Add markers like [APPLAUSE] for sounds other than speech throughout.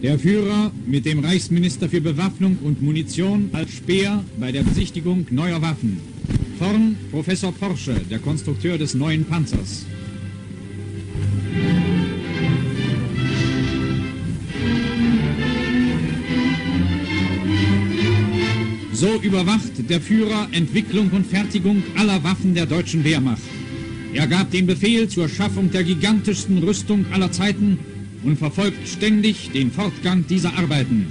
Der Führer mit dem Reichsminister für Bewaffnung und Munition als Speer bei der Besichtigung neuer Waffen. Vorn Professor Porsche, der Konstrukteur des neuen Panzers. So überwacht der Führer Entwicklung und Fertigung aller Waffen der deutschen Wehrmacht. Er gab den Befehl zur Schaffung der gigantischsten Rüstung aller Zeiten und verfolgt ständig den Fortgang dieser Arbeiten.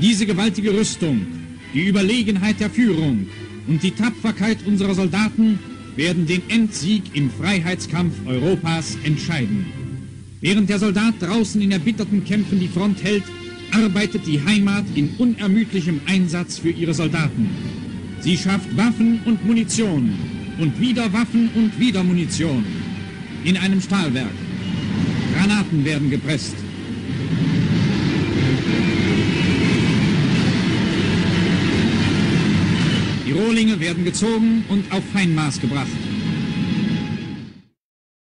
Diese gewaltige Rüstung, die Überlegenheit der Führung und die Tapferkeit unserer Soldaten werden den Endsieg im Freiheitskampf Europas entscheiden. Während der Soldat draußen in erbitterten Kämpfen die Front hält, arbeitet die Heimat in unermüdlichem Einsatz für ihre Soldaten. Sie schafft Waffen und Munition und wieder Waffen und wieder Munition in einem Stahlwerk. Granaten werden gepresst. Die Rohlinge werden gezogen und auf Feinmaß gebracht.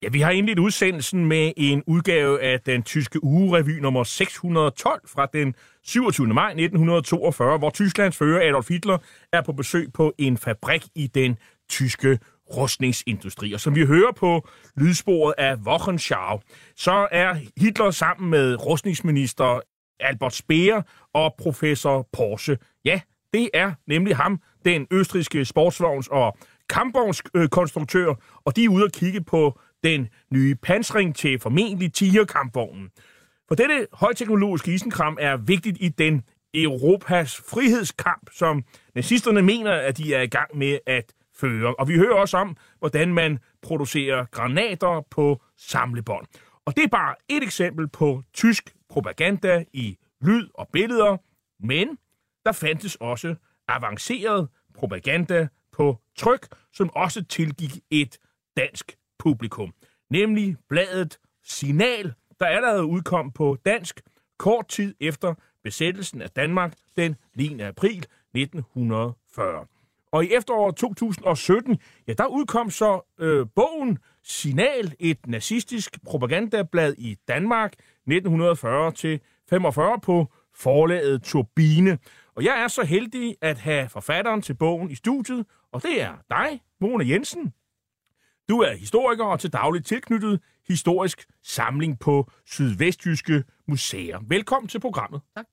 Ja, vi har indledt udsendelsen med en udgave af den tyske ugerevy nummer 612 fra den 27. maj 1942, hvor Tysklands fører Adolf Hitler er på besøg på en fabrik i den tyske rustningsindustri. Og som vi hører på lydsporet af Wochenschau, så er Hitler sammen med rustningsminister Albert Speer og professor Porsche. Ja, det er nemlig ham, den østriske sportsvogns- og kampvognskonstruktør, og de er ude at kigge på den nye pansring til formentlig tigerkampvognen. For dette højteknologiske isenkram er vigtigt i den Europas frihedskamp, som nazisterne mener, at de er i gang med at fører. Og vi hører også om, hvordan man producerer granater på samlebånd. Og det er bare et eksempel på tysk propaganda i lyd og billeder, men der fandtes også avanceret propaganda på tryk, som også tilgik et dansk publikum, nemlig bladet Signal, der allerede udkom på dansk kort tid efter besættelsen af Danmark den 9. april 1940. Og i efteråret 2017, ja, der udkom så øh, bogen Signal, et nazistisk propagandablad i Danmark 1940-45 på forlaget Turbine. Og jeg er så heldig at have forfatteren til bogen i studiet, og det er dig, Mona Jensen. Du er historiker og til dagligt tilknyttet historisk samling på Sydvestjyske Museer. Velkommen til programmet. Tak.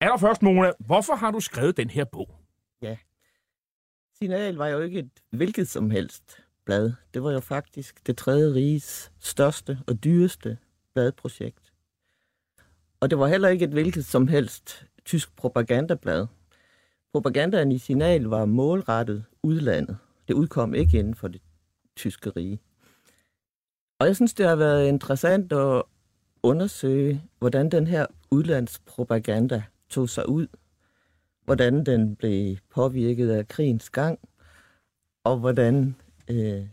Allerførst, Mona, hvorfor har du skrevet den her bog? Ja. Signal var jo ikke et hvilket som helst blad. Det var jo faktisk det tredje riges største og dyreste bladprojekt. Og det var heller ikke et hvilket som helst tysk propagandablad. Propagandaen i Signal var målrettet udlandet. Det udkom ikke inden for det tyske rige. Og jeg synes, det har været interessant at undersøge, hvordan den her udlandspropaganda tog sig ud. Hvordan den blev påvirket af krigens gang, og hvordan øh,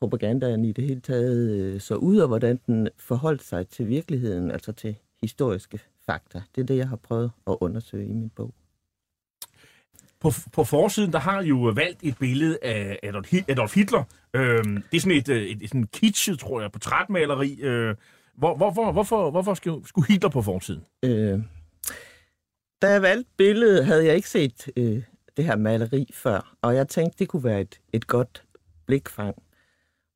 propagandaen i det hele taget øh, så ud, og hvordan den forholdt sig til virkeligheden, altså til historiske fakta. Det er det, jeg har prøvet at undersøge i min bog. På, på forsiden, der har I jo valgt et billede af Adolf, Hitler. Øhm, det er sådan et, et, et sådan kitschet, tror jeg, portrætmaleri. Øh, hvor, hvorfor, hvorfor, hvorfor skulle, skulle Hitler på forsiden? Øh, da jeg valgte billedet, havde jeg ikke set øh, det her maleri før, og jeg tænkte, det kunne være et, et godt blikfang.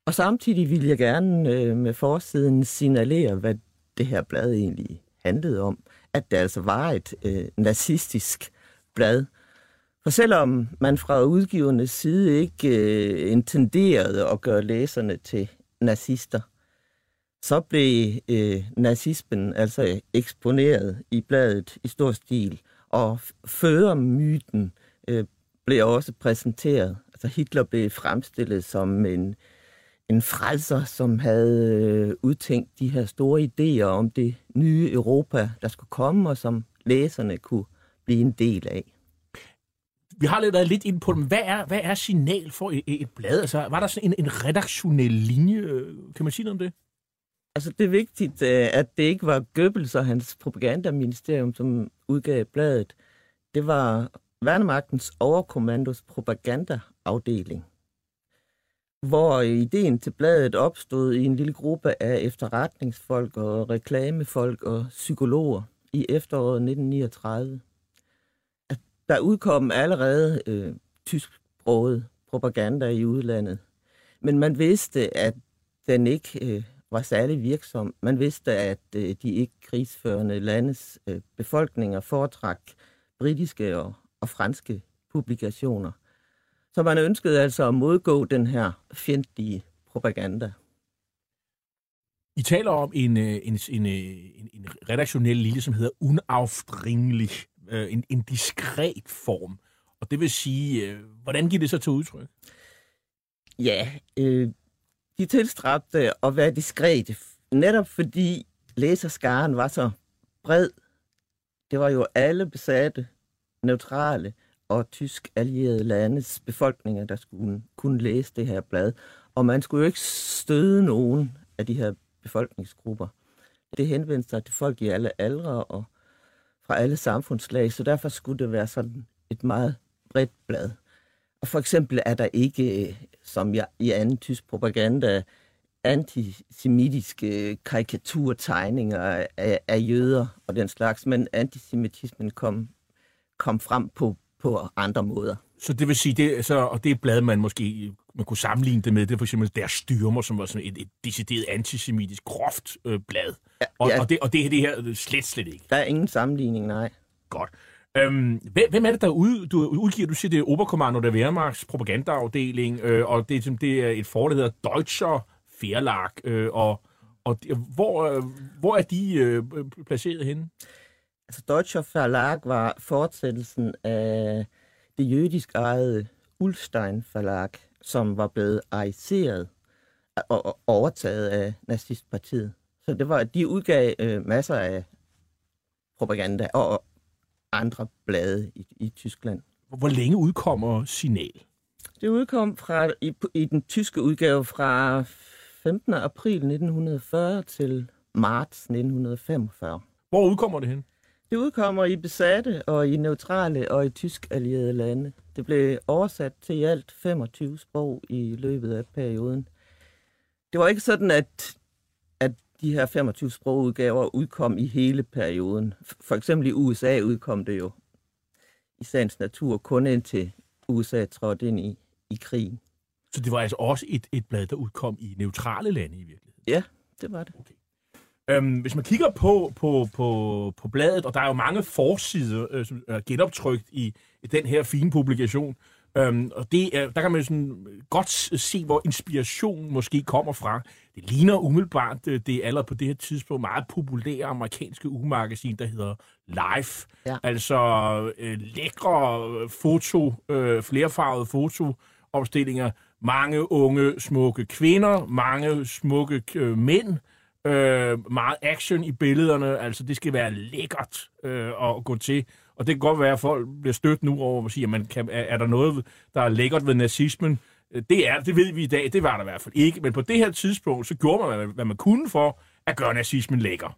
Og samtidig ville jeg gerne øh, med forsiden signalere, hvad det her blad egentlig handlede om. At det altså var et øh, nazistisk blad. For selvom man fra udgivernes side ikke øh, intenderede at gøre læserne til nazister, så blev øh, nazismen altså eksponeret i bladet i stor stil, og førermyten øh, blev også præsenteret. Altså Hitler blev fremstillet som en, en frelser, som havde øh, udtænkt de her store idéer om det nye Europa, der skulle komme, og som læserne kunne blive en del af. Vi har lidt været lidt ind på dem. Hvad er, hvad er signal for et, et blad? Altså, var der sådan en, en redaktionel linje? Øh, kan man sige noget om det? Altså, det er vigtigt, øh, at det ikke var Goebbels og hans propagandaministerium, som udgav bladet. Det var Værnemagtens overkommandos propagandaafdeling, hvor ideen til bladet opstod i en lille gruppe af efterretningsfolk og reklamefolk og psykologer i efteråret 1939. Der udkom allerede øh, tysksproget propaganda i udlandet, men man vidste, at den ikke øh, var særlig virksom. Man vidste, at øh, de ikke krigsførende landes øh, befolkninger foretrak britiske og, og franske publikationer. Så man ønskede altså at modgå den her fjendtlige propaganda. I taler om en, øh, en, en, en, en redaktionel linje, som hedder unaufdringelig, en, en diskret form. Og det vil sige, hvordan giver det så til udtryk? Ja, øh, de tilstræbte at være diskrete, netop fordi læserskaren var så bred. Det var jo alle besatte, neutrale og tysk allierede landes befolkninger, der skulle kunne læse det her blad. Og man skulle jo ikke støde nogen af de her befolkningsgrupper. Det henvendte sig til folk i alle aldre og fra alle samfundslag, så derfor skulle det være sådan et meget bredt blad. Og for eksempel er der ikke, som jeg, i anden tysk propaganda, antisemitiske karikaturtegninger af, af jøder og den slags, men antisemitismen kom, kom frem på, på andre måder. Så det vil sige, det, så, og det er blad, man måske man kunne sammenligne det med, det er for eksempel der styrmer, som var sådan et, et decideret antisemitisk, groft øh, blad. Ja, og, ja. og, det, og det, det her slet, slet ikke. Der er ingen sammenligning, nej. Godt. Øhm, hvem er det, der ud, du udgiver? Du siger, det er Oberkommando der Wehrmachts propagandaafdeling, øh, og det, det er et forlag, der hedder Deutscher Verlag. Øh, og og hvor, øh, hvor er de øh, placeret henne? Altså, Deutscher Verlag var fortsættelsen af det jødisk ejede Ulstein Verlag, som var blevet ariseret og overtaget af nazistpartiet. Så det var, de udgav øh, masser af propaganda og, andre blade i, i Tyskland. Hvor længe udkommer Signal? Det udkom fra, i, i den tyske udgave fra 15. april 1940 til marts 1945. Hvor udkommer det hen? Det udkommer i besatte og i neutrale og i tysk allierede lande. Det blev oversat til i alt 25 sprog i løbet af perioden. Det var ikke sådan, at de her 25 sprogudgaver udkom i hele perioden. For eksempel i USA udkom det jo i sagens natur kun indtil USA trådte ind i, i krigen. Så det var altså også et, et blad, der udkom i neutrale lande i virkeligheden? Ja, det var det. Okay. Øhm, hvis man kigger på, på, på, på bladet, og der er jo mange forsider, øh, som er genoptrykt i, i den her fine publikation, Øhm, og det er, der kan man sådan godt se, hvor inspiration måske kommer fra. Det ligner umiddelbart øh, det er allerede på det her tidspunkt meget populære amerikanske ugemagasin, der hedder Life. Ja. Altså øh, lækre foto, øh, flerfarvede fotoopstillinger, mange unge, smukke kvinder, mange smukke øh, mænd, øh, meget action i billederne. Altså det skal være lækkert øh, at gå til. Og det kan godt være, at folk bliver stødt nu over at sige, at man kan, er, er der noget, der er lækkert ved nazismen? Øh, det er, det ved vi i dag, det var der i hvert fald ikke. Men på det her tidspunkt, så gjorde man, hvad man kunne for at gøre nazismen lækker.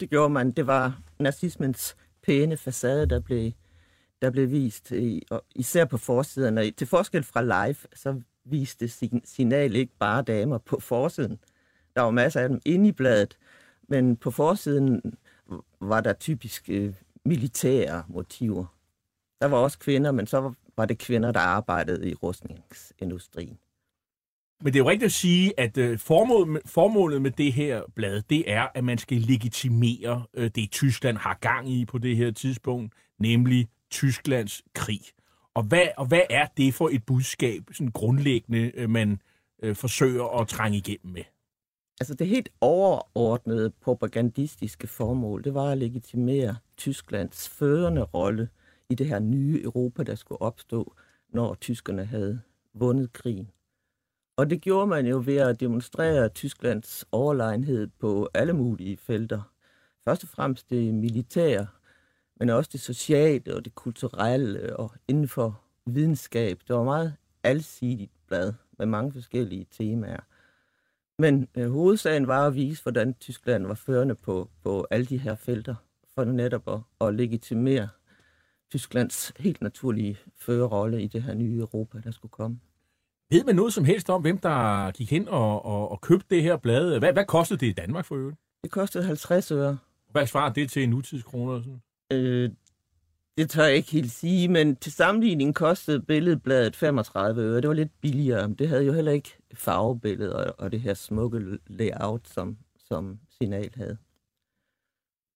Det gjorde man. Det var nazismens pæne facade, der blev, der blev vist, i, og især på forsiderne. Til forskel fra live, så viste signal ikke bare damer på forsiden. Der var masser af dem inde i bladet, men på forsiden var der typisk øh, militære motiver. Der var også kvinder, men så var det kvinder, der arbejdede i rustningsindustrien. Men det er jo rigtigt at sige, at øh, formålet, formålet med det her blad, det er, at man skal legitimere øh, det, Tyskland har gang i på det her tidspunkt, nemlig Tysklands krig. Og hvad, og hvad er det for et budskab, sådan grundlæggende, øh, man øh, forsøger at trænge igennem med? Altså det helt overordnede propagandistiske formål, det var at legitimere Tysklands førende rolle i det her nye Europa, der skulle opstå, når tyskerne havde vundet krigen. Og det gjorde man jo ved at demonstrere Tysklands overlegenhed på alle mulige felter. Først og fremmest det militære, men også det sociale og det kulturelle og inden for videnskab. Det var meget alsidigt blad med mange forskellige temaer. Men øh, hovedsagen var at vise, hvordan Tyskland var førende på, på alle de her felter, for netop at, at legitimere Tysklands helt naturlige førerrolle i det her nye Europa, der skulle komme. Ved man noget som helst om, hvem der gik hen og, og, og købte det her blad? Hvad, hvad kostede det i Danmark for øvrigt? Det kostede 50 øre. Hvad svarer det til nutidskroner? Sådan? Øh, det tør jeg ikke helt sige, men til sammenligning kostede billedbladet 35 øre. Det var lidt billigere. Det havde jo heller ikke farvebilleder og det her smukke layout, som, som Signal havde.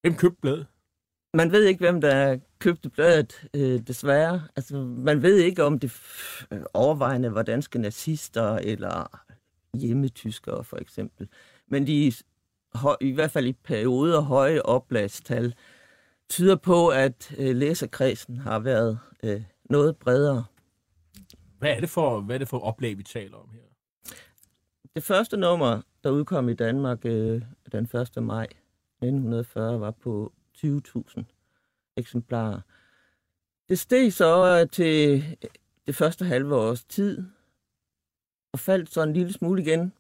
Hvem købte bladet? Man ved ikke, hvem der købte bladet, øh, desværre. Altså, man ved ikke, om det overvejende var danske nazister eller hjemmetyskere, for eksempel. Men de i hvert fald i perioder høje oplagstal tyder på, at øh, læserkredsen har været øh, noget bredere. Hvad er, det for, hvad er det for oplag, vi taler om her? Det første nummer, der udkom i Danmark øh, den 1. maj 1940, var på 20.000 eksemplarer. Det steg så til det første halve års tid, og faldt så en lille smule igen,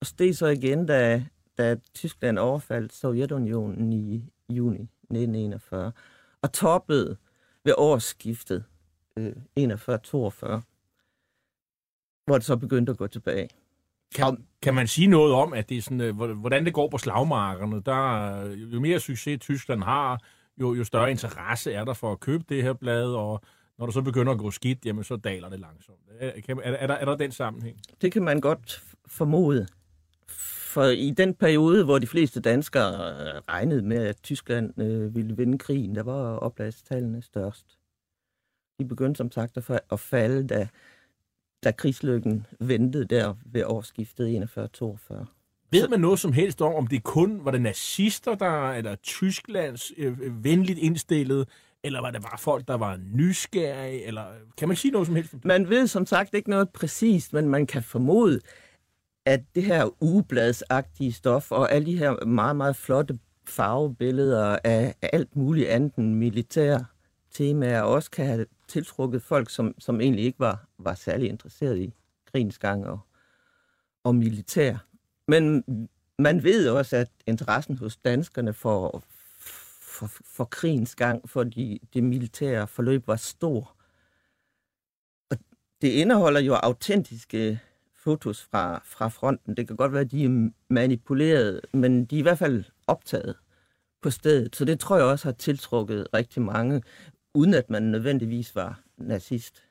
og steg så igen, da, da Tyskland overfaldt Sovjetunionen i juni 1941, og toppede ved årsskiftet øh, 41-42, hvor det så begyndte at gå tilbage. Kan, kan man sige noget om, at det er sådan, øh, hvordan det går på slagmarkerne? Der, jo mere succes Tyskland har, jo, jo større interesse er der for at købe det her blad, og når det så begynder at gå skidt, jamen så daler det langsomt. Er, er, er, der, er der den sammenhæng? Det kan man godt formode. For i den periode, hvor de fleste danskere øh, regnede med, at Tyskland øh, ville vinde krigen, der var oplagstallene størst. De begyndte som sagt at, at falde, da, da krigslykken ventede der ved årsskiftet 41-42. Ved man noget som helst om, om det kun var det nazister, der, eller Tysklands øh, venligt indstillet, eller var det bare folk, der var nysgerrige, eller kan man sige noget som helst? Man ved som sagt ikke noget præcist, men man kan formode, at det her ugebladsagtige stof og alle de her meget, meget flotte farvebilleder af alt muligt andet end militær temaer også kan have tiltrukket folk, som, som egentlig ikke var, var særlig interesseret i krigens gang og, og militær. Men man ved også, at interessen hos danskerne for, for, for krigens gang, for de, det militære forløb var stor. Og det indeholder jo autentiske fotos fra, fra fronten. Det kan godt være, at de er manipuleret, men de er i hvert fald optaget på stedet. Så det tror jeg også har tiltrukket rigtig mange, uden at man nødvendigvis var nazist.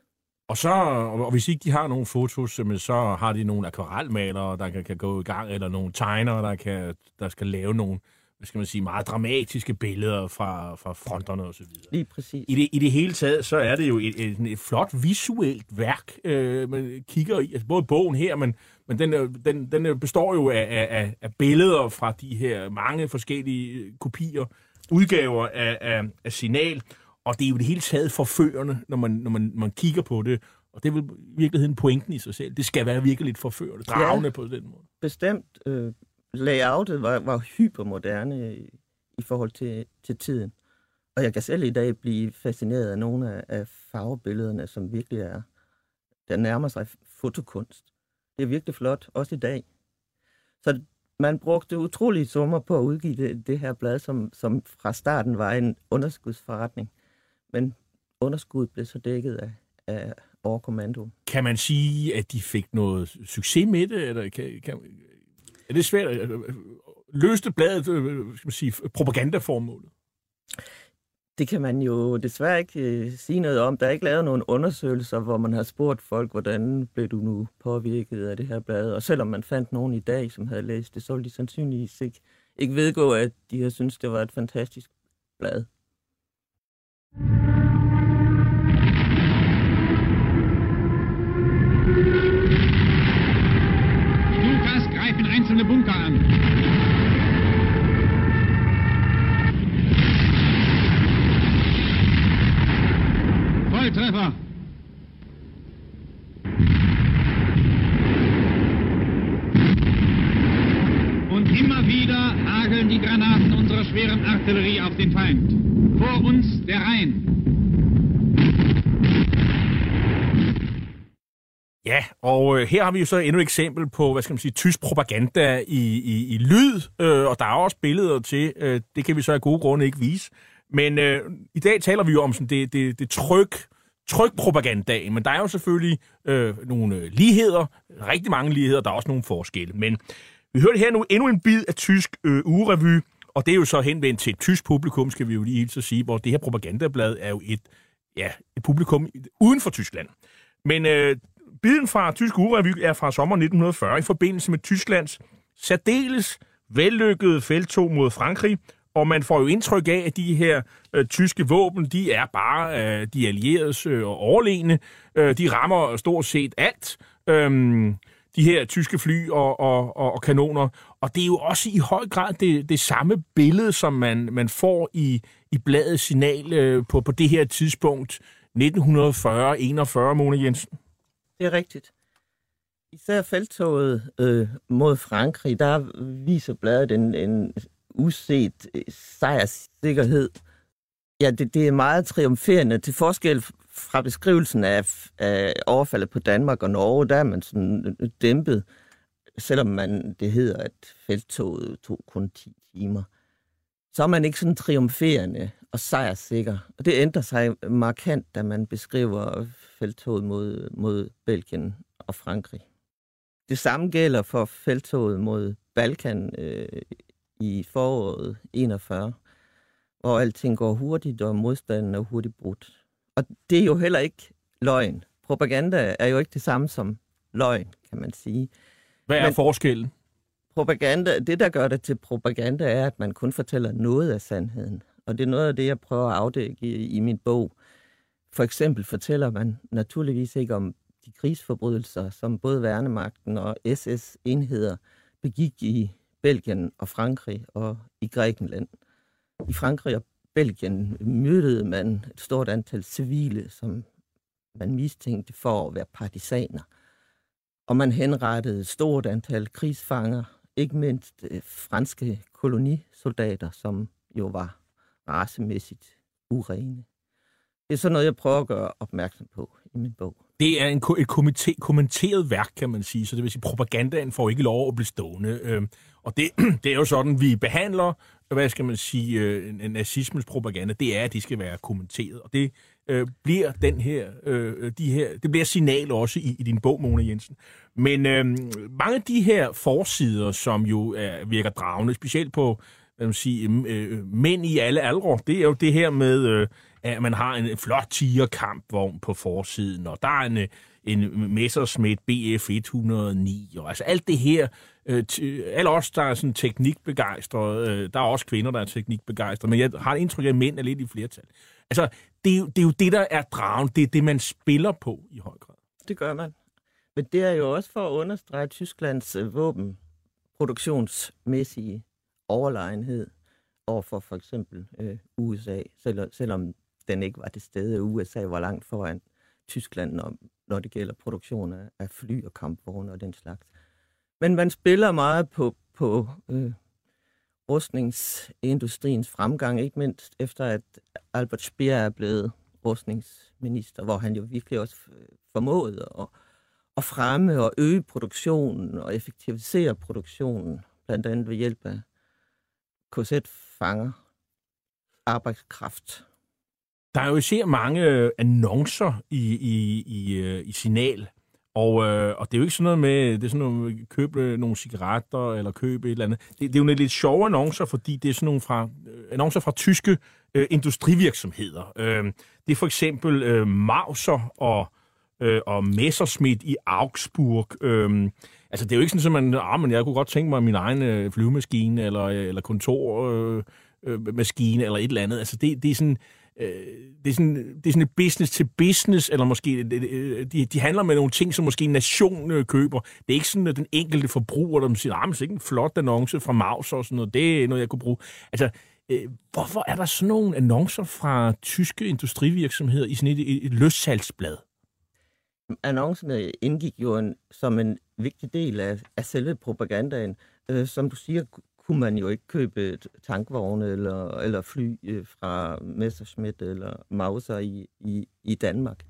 Og så, og hvis ikke de har nogle fotos, så har de nogle akvarelmalere, der kan, kan gå i gang, eller nogle tegnere, der, kan, der skal lave nogle hvad skal man sige, meget dramatiske billeder fra, fra fronterne og så videre. Lige præcis. I det, I det hele taget, så er det jo et, et, et flot visuelt værk, øh, man kigger i. Altså både bogen her, men, men den, den, den består jo af, af, af billeder fra de her mange forskellige kopier, udgaver af, af, af signal, og det er jo det hele taget forførende, når man, når man, man kigger på det. Og det er vel i virkeligheden pointen i sig selv. Det skal være virkelig lidt forførende, dragende ja, på den måde. Bestemt. Øh, layoutet var, var hypermoderne i, forhold til, til tiden. Og jeg kan selv i dag blive fascineret af nogle af, af farvebillederne, som virkelig er, der nærmer sig fotokunst. Det er virkelig flot, også i dag. Så man brugte utrolige summer på at udgive det, det her blad, som, som fra starten var en underskudsforretning. Men underskuddet blev så dækket af, af overkommando. Kan man sige, at de fik noget succes med det? Eller kan, kan, er det svært? at øh, øh, Løste bladet øh, skal man sige, propagandaformålet? Det kan man jo desværre ikke øh, sige noget om. Der er ikke lavet nogen undersøgelser, hvor man har spurgt folk, hvordan blev du nu påvirket af det her blad. Og selvom man fandt nogen i dag, som havde læst det, så ville de sandsynligvis ikke, ikke vedgå, at de har syntes, det var et fantastisk blad. Der Ja, og øh, her har vi jo så endnu et eksempel på, hvad skal man sige, tysk propaganda i, i, i lyd, øh, og der er også billeder til, øh, det kan vi så af gode grunde ikke vise. Men øh, i dag taler vi jo om sådan det, det, det tryk, trykpropagandaen, men der er jo selvfølgelig øh, nogle øh, ligheder, rigtig mange ligheder, der er også nogle forskelle. Men vi hørte her nu endnu en bid af tysk øh, ugerevy, og det er jo så henvendt til et tysk publikum, skal vi jo lige så sige, hvor det her propagandablad er jo et, ja, et publikum uden for Tyskland. Men øh, biden fra Tysk Urevy er fra sommer 1940 i forbindelse med Tysklands særdeles vellykkede feltog mod Frankrig, og man får jo indtryk af, at de her øh, tyske våben, de er bare øh, de allieredes øh, overlegne. Øh, de rammer stort set alt. Øhm, de her tyske fly og, og, og, og kanoner. Og det er jo også i høj grad det, det samme billede, som man, man får i, i bladet Signal øh, på, på det her tidspunkt, 1940-41, Mona Jensen. Det er rigtigt. Især feltoget øh, mod Frankrig, der viser bladet en, en uset øh, sejrssikkerhed. Ja, det, det er meget triumferende. Til forskel fra beskrivelsen af, af overfaldet på Danmark og Norge, der er man sådan dæmpet, selvom man, det hedder, at feltoget tog kun 10 timer. Så er man ikke sådan triumferende og sejrssikker. Og det ændrer sig markant, da man beskriver feltoget mod, mod Belgien og Frankrig. Det samme gælder for feltoget mod Balkan øh, i foråret 41, hvor alting går hurtigt, og modstanden er hurtigt brudt. Og det er jo heller ikke løgn. Propaganda er jo ikke det samme som løgn, kan man sige. Hvad er Men forskellen? Propaganda, det, der gør det til propaganda, er, at man kun fortæller noget af sandheden. Og det er noget af det, jeg prøver at afdække i, i min bog. For eksempel fortæller man naturligvis ikke om de krigsforbrydelser, som både værnemagten og SS-enheder begik i Belgien og Frankrig og i Grækenland. I Frankrig og Belgien myrdede man et stort antal civile, som man mistænkte for at være partisaner. Og man henrettede et stort antal krigsfanger, ikke mindst øh, franske kolonisoldater, som jo var racemæssigt urene. Det er sådan noget, jeg prøver at gøre opmærksom på i min bog. Det er en, et komite, kommenteret værk, kan man sige, så det vil sige, propagandaen får ikke lov at blive stående. Øh, og det, [CLEARS THROAT] det er jo sådan, vi behandler, hvad skal man sige, øh, nazismens propaganda, det er, at de skal være kommenteret. Og det øh, bliver den her, øh, de her, det bliver signal også i, i din bog, Mona Jensen. Men øh, mange af de her forsider, som jo er, virker dragende, specielt på hvad man sige, øh, mænd i alle aldre, det er jo det her med, øh, at man har en flot tigerkampvogn på forsiden, og der er en, øh, en Messerschmitt BF 109, og altså alt det her, øh, alle os, der er sådan teknikbegejstrede, øh, der er også kvinder, der er teknikbegejstrede, men jeg har et indtryk af, at mænd er lidt i flertal. Altså, det er, jo, det er jo det, der er dragen, det er det, man spiller på i høj grad. Det gør man. Men det er jo også for at understrege Tysklands øh, våbenproduktionsmæssige overlegenhed over for for eksempel øh, USA, selv, selvom den ikke var det sted, USA var langt foran Tyskland, når, når det gælder produktion af, af fly og kampvogne og den slags. Men man spiller meget på, på øh, rustningsindustriens fremgang, ikke mindst efter at Albert Speer er blevet rustningsminister, hvor han jo virkelig også øh, formåede at, at fremme og øge produktionen og effektivisere produktionen blandt andet ved hjælp af KZ-fanger, arbejdskraft. Der er jo især mange øh, annoncer i, i, i, øh, i Signal, og, øh, og det er jo ikke sådan noget med, det er sådan noget, købe nogle cigaretter eller købe et eller andet. Det, det er jo nogle lidt sjove annoncer, fordi det er sådan nogle fra, øh, annoncer fra tyske øh, industrivirksomheder. Øh, det er for eksempel øh, Mauser og, øh, og Messerschmitt i Augsburg. Øh, altså det er jo ikke sådan, at man, ah, men jeg kunne godt tænke mig min egen øh, flyvemaskine eller, øh, eller kontormaskine øh, øh, maskine, eller et eller andet. Altså det, det er sådan Øh, det, er sådan, det er sådan et business til business, eller måske øh, øh, de, de handler med nogle ting, som måske en nation køber. Det er ikke sådan, at den enkelte forbruger, der siger, ah, det er ikke en flot annonce fra Maus og sådan noget, det er noget, jeg kunne bruge. Altså, hvorfor er der sådan nogle annoncer fra tyske industrivirksomheder i sådan et, et, et løssalgsblad? Annoncerne indgik jo en, som en vigtig del af, af selve propagandaen. Øh, som du siger, kunne man jo ikke købe tankvogne eller, eller fly øh, fra Messerschmitt eller Mauser i, i, i Danmark.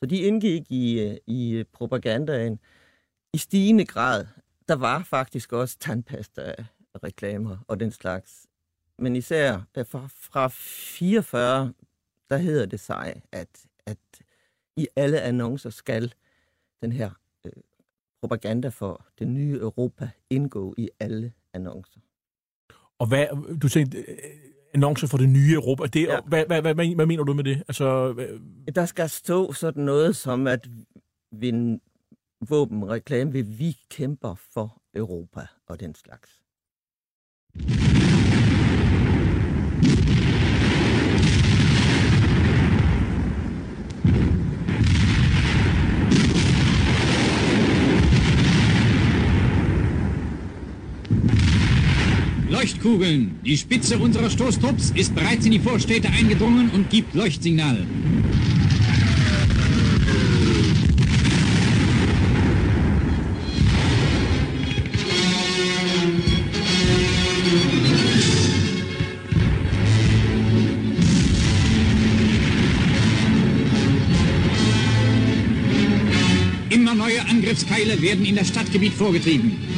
Så de indgik i, øh, i propagandaen i stigende grad. Der var faktisk også tandpasta-reklamer og den slags. Men især fra, fra 44, der hedder det sig, at, at i alle annoncer skal den her øh, propaganda for det nye Europa indgå i alle annoncer. Og hvad, du tænkte, øh, annoncer for det nye Europa, det, ja. hvad, hvad, hvad, hvad, hvad mener du med det? Altså, hvad... Der skal stå sådan noget som, at vinde våbenreklame vil vi kæmper for Europa og den slags. Leuchtkugeln. Die Spitze unserer Stoßtrupps ist bereits in die Vorstädte eingedrungen und gibt Leuchtsignal. Immer neue Angriffskeile werden in das Stadtgebiet vorgetrieben.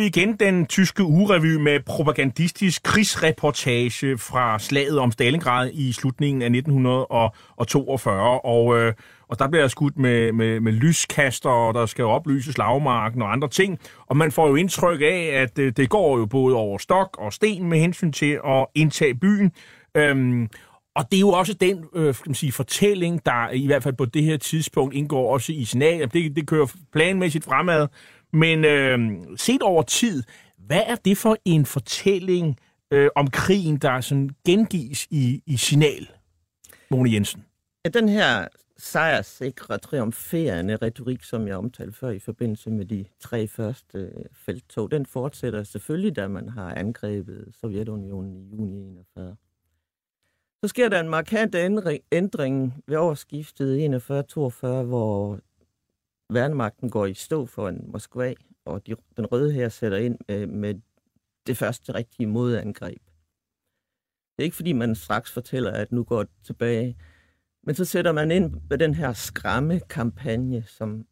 Vi igen den tyske urevy med propagandistisk krigsreportage fra slaget om Stalingrad i slutningen af 1942. Og, øh, og der bliver skudt med, med, med lyskaster, og der skal oplyse slagmarken og andre ting. Og man får jo indtryk af, at øh, det går jo både over stok og sten med hensyn til at indtage byen. Øhm, og det er jo også den øh, skal man sige, fortælling, der i hvert fald på det her tidspunkt indgår også i signal. Det, det kører planmæssigt fremad. Men øh, set over tid, hvad er det for en fortælling øh, om krigen, der sådan gengives i, i signal, Mone Jensen? Ja, den her sejrsikre, triumferende retorik, som jeg omtalte før i forbindelse med de tre første øh, felttog, den fortsætter selvfølgelig, da man har angrebet Sovjetunionen i juni 41. Så sker der en markant ændring ved årsskiftet 41-42, hvor værnemagten går i stå for en Moskva, og de, den røde her sætter ind med, med det første rigtige modangreb. Det er ikke fordi, man straks fortæller, at nu går det tilbage, men så sætter man ind med den her skræmme-kampagne, som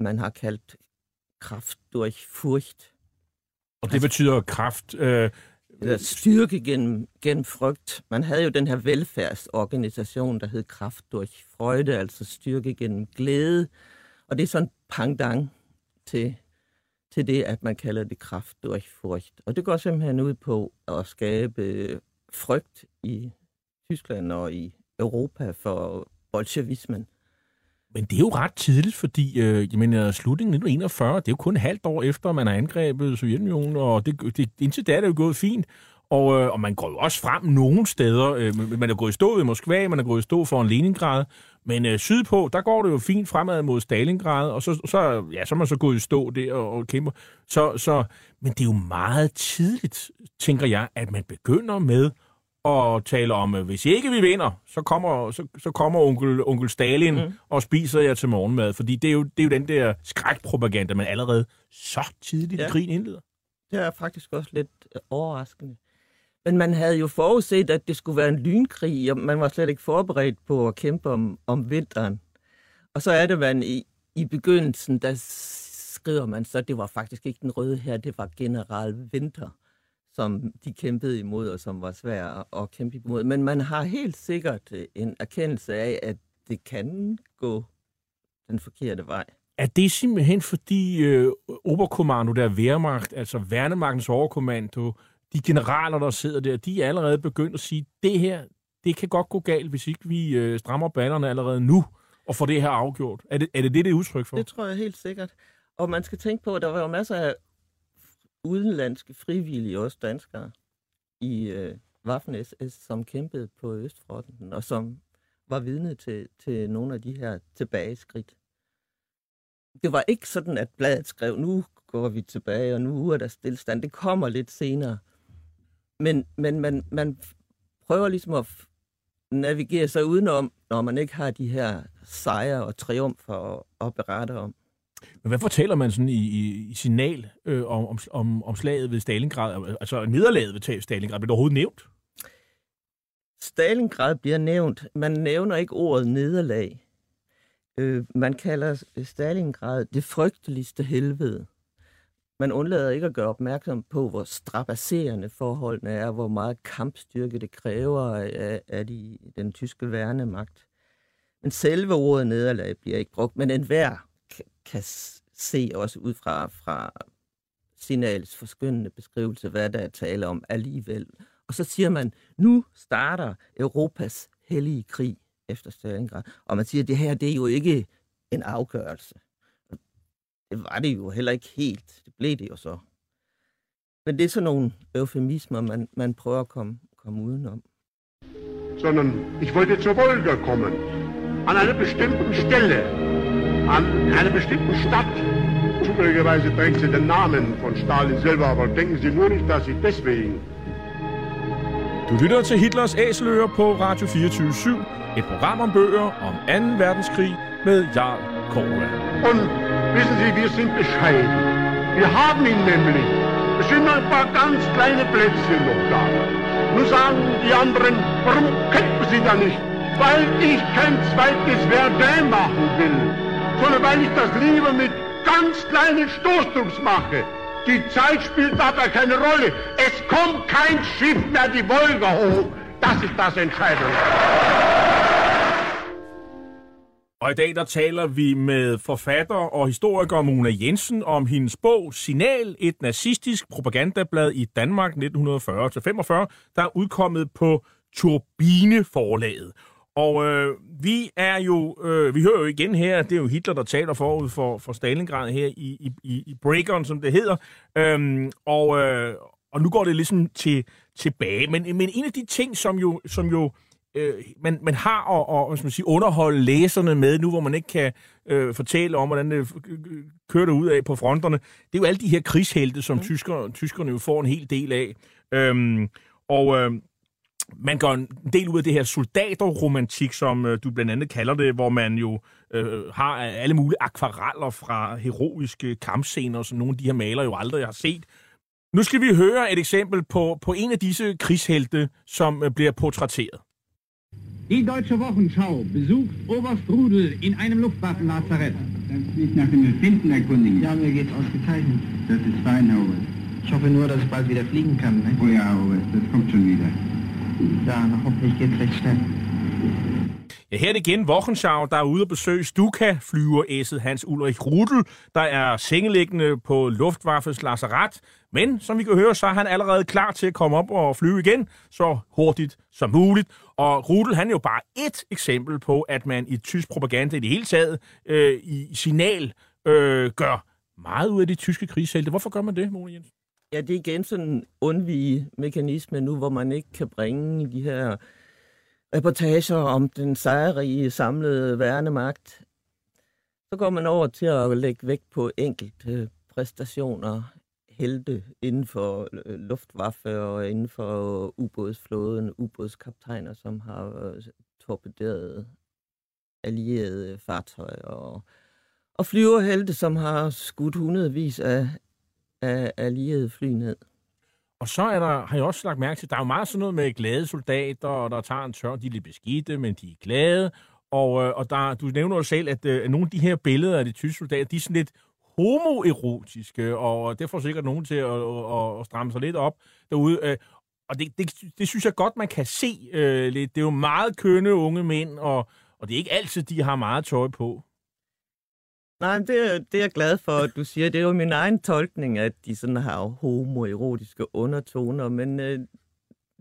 man har kaldt kraft durch Furcht. Og det betyder kraft... Øh... Eller styrke gennem, gennem frygt. Man havde jo den her velfærdsorganisation, der hed Kraft durch Freude, altså styrke gennem glæde. Og det er sådan pangdang til, til det, at man kalder det kraft durch frygt. Og det går simpelthen ud på at skabe frygt i Tyskland og i Europa for bolsjevismen. Men det er jo ret tidligt, fordi øh, jeg mener, slutningen 1941, det er jo kun halvt år efter, man har angrebet Sovjetunionen, og det, det, indtil da er det jo gået fint. Og, øh, og man går jo også frem nogle steder. Øh, man er gået i stå i Moskva, man er gået i stå for en Leningrad. Men øh, sydpå, der går det jo fint fremad mod Stalingrad, og så, så, ja, så er man så gået i stå der og, og kæmper. Så, så, men det er jo meget tidligt, tænker jeg, at man begynder med at tale om, at hvis ikke vi vinder, så kommer, så, så kommer onkel, onkel Stalin mm. og spiser jer til morgenmad. Fordi det er jo, det er jo den der skrækpropaganda, man allerede så tidligt ja. i krigen indleder. Det er faktisk også lidt øh, overraskende. Men man havde jo forudset, at det skulle være en lynkrig, og man var slet ikke forberedt på at kæmpe om, om vinteren. Og så er det, man i, i begyndelsen, der skriver man så, at det var faktisk ikke den røde her, det var general Winter, som de kæmpede imod, og som var svær at kæmpe imod. Men man har helt sikkert øh, en erkendelse af, at det kan gå den forkerte vej. Er det simpelthen fordi øh, Oberkommando, der er Wehrmacht, altså Værnemagtens overkommando, de generaler, der sidder der, de er allerede begyndt at sige, det her, det kan godt gå galt, hvis ikke vi øh, strammer ballerne allerede nu og får det her afgjort. Er det er det, det, det er udtryk for? Det tror jeg helt sikkert. Og man skal tænke på, at der var jo masser af udenlandske frivillige, også danskere, i øh, Waffen-SS, som kæmpede på Østfronten, og som var vidne til, til nogle af de her tilbageskridt. Det var ikke sådan, at bladet skrev, nu går vi tilbage, og nu er der stillestand. Det kommer lidt senere. Men, men man, man prøver ligesom at navigere sig udenom, når man ikke har de her sejre og triumfer at, at berette om. Men hvad fortæller man sådan i, i, i signal øh, om, om, om slaget ved Stalingrad? Altså nederlaget ved Stalingrad, blev det overhovedet nævnt? Stalingrad bliver nævnt. Man nævner ikke ordet nederlag. Øh, man kalder Stalingrad det frygteligste helvede. Man undlader ikke at gøre opmærksom på, hvor strapasserende forholdene er, hvor meget kampstyrke det kræver af, af de, den tyske værnemagt. Men selve ordet nederlag bliver ikke brugt, men enhver kan se også ud fra, fra signals forskyndende beskrivelse, hvad der er tale om alligevel. Og så siger man, nu starter Europas hellige krig efter Stalingrad. Og man siger, at det her det er jo ikke en afgørelse. Det var det jo heller ikke helt. Det blev det jo så. Men det er sådan nogle eufemismer, man, man prøver at komme, komme udenom. Sondern ich wollte zur Wolga kommen. An einer bestimmten Stelle an einer bestimmten Stadt. Zufälligerweise trägt sie den Namen von Stalin selber, aber denken Sie nur nicht, dass sie deswegen. Du lytter til Hitlers Æseløer på Radio 24 /7. Et program om bøger om 2. verdenskrig med Jarl Korva. Und wissen Sie, wir sind bescheiden. Wir haben ihn nämlich. Es sind noch ein paar ganz kleine Plätzchen noch da. Nun sagen die anderen, warum kämpfen Sie da nicht? Weil ich kein zweites Verdun machen will sondern weil ich das lieber mit ganz kleinen Stoßdrucks mache. Die Zeit spielt dabei keine Rolle. Es kommt kein Schiff mehr die Wolga hoch. Das ist das Entscheidende. Og i dag der taler vi med forfatter og historiker Mona Jensen om hendes bog Signal, et nazistisk propagandablad i Danmark 1940-45, der er udkommet på Turbineforlaget. Og øh, vi er jo, øh, vi hører jo igen her, det er jo Hitler, der taler forud for, for Stalingrad her i, i, i Breakeren, som det hedder. Øhm, og, øh, og nu går det ligesom til, tilbage. Men, men en af de ting, som jo, som jo øh, man, man har at, og, skal man sige, underholde læserne med, nu hvor man ikke kan øh, fortælle om, hvordan det kører det ud af på fronterne, det er jo alle de her krigshelte, som mm. tysker, tyskerne jo får en hel del af. Øhm, og... Øh, man gør en del ud af det her soldaterromantik, som øh, du blandt andet kalder det, hvor man jo øh, har alle mulige akvareller fra heroiske kampscener, som nogle af de her malere jo aldrig har set. Nu skal vi høre et eksempel på, på en af disse krigshelte, som øh, bliver portrætteret. Die Deutsche Wochenschau besucht Oberst Rudel in einem Luftwaffenlazarett. Dann sich nach dem Befinden erkundigen. Ja, mir geht's ausgezeichnet. Das ist fein, Herr Oberst. Ich hoffe nur, dass ich bald wieder fliegen kann. Ne? Oh ja, Oberst, das kommt schon wieder. Ja, hoffentlich geht's recht schnell. Ja, her er det igen Wochenschau, der er ude at besøge Stuka flyveræsset Hans Ulrich Rudel, der er sengeliggende på Luftwaffes lazaret. Men som vi kan høre, så er han allerede klar til at komme op og flyve igen, så hurtigt som muligt. Og Rudel, han er jo bare et eksempel på, at man i tysk propaganda i det hele taget, øh, i signal, øh, gør meget ud af de tyske krigshelte. Hvorfor gør man det, Mona Jensen? Ja, det er igen sådan en undvige mekanisme nu, hvor man ikke kan bringe de her reportager om den sejrige samlede værnemagt. Så går man over til at lægge vægt på enkelte præstationer, helte inden for øh, luftwaffe og inden for øh, ubådsflåden, ubådskaptajner, som har øh, torpederet allierede fartøjer og, og flyverhelte, som har skudt hundredvis af, af allierede fly ned. Og så er der, har jeg også lagt mærke til, der er jo meget sådan noget med glade soldater, og der tager en tør, de er lidt beskidte, men de er glade. Og, og der, du nævner jo selv, at, øh, at nogle af de her billeder af de tyske soldater, de er sådan lidt homoerotiske, og det får sikkert nogen til at, at, at stramme sig lidt op derude. Øh, og det, det, det synes jeg godt, man kan se øh, lidt. Det er jo meget kønne unge mænd, og, og det er ikke altid, de har meget tøj på. Nej, men det, er- det er jeg glad for, at du siger. Det er jo min egen tolkning, at de sådan har homoerotiske undertoner, men øh,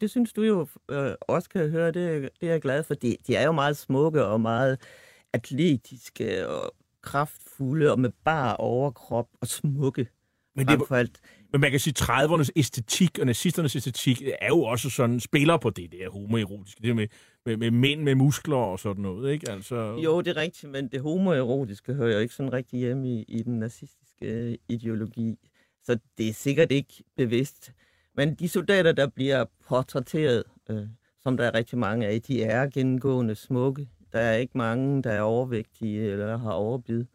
det synes du jo øh, også kan høre, det, det er jeg glad for. De, de er jo meget smukke og meget atletiske og kraftfulde og med bare overkrop og smukke. Men, det, alt. men man kan sige, 30'ernes æstetik og nazisternes æstetik er jo også sådan, spiller på det der homoerotiske. Det med, med, med mænd med muskler og sådan noget, ikke? Altså, Jo, det er rigtigt, men det homoerotiske hører jo ikke sådan rigtig hjemme i, i den nazistiske øh, ideologi. Så det er sikkert ikke bevidst. Men de soldater, der bliver portrætteret, øh, som der er rigtig mange af, de er gennemgående smukke. Der er ikke mange, der er overvægtige eller har overbid.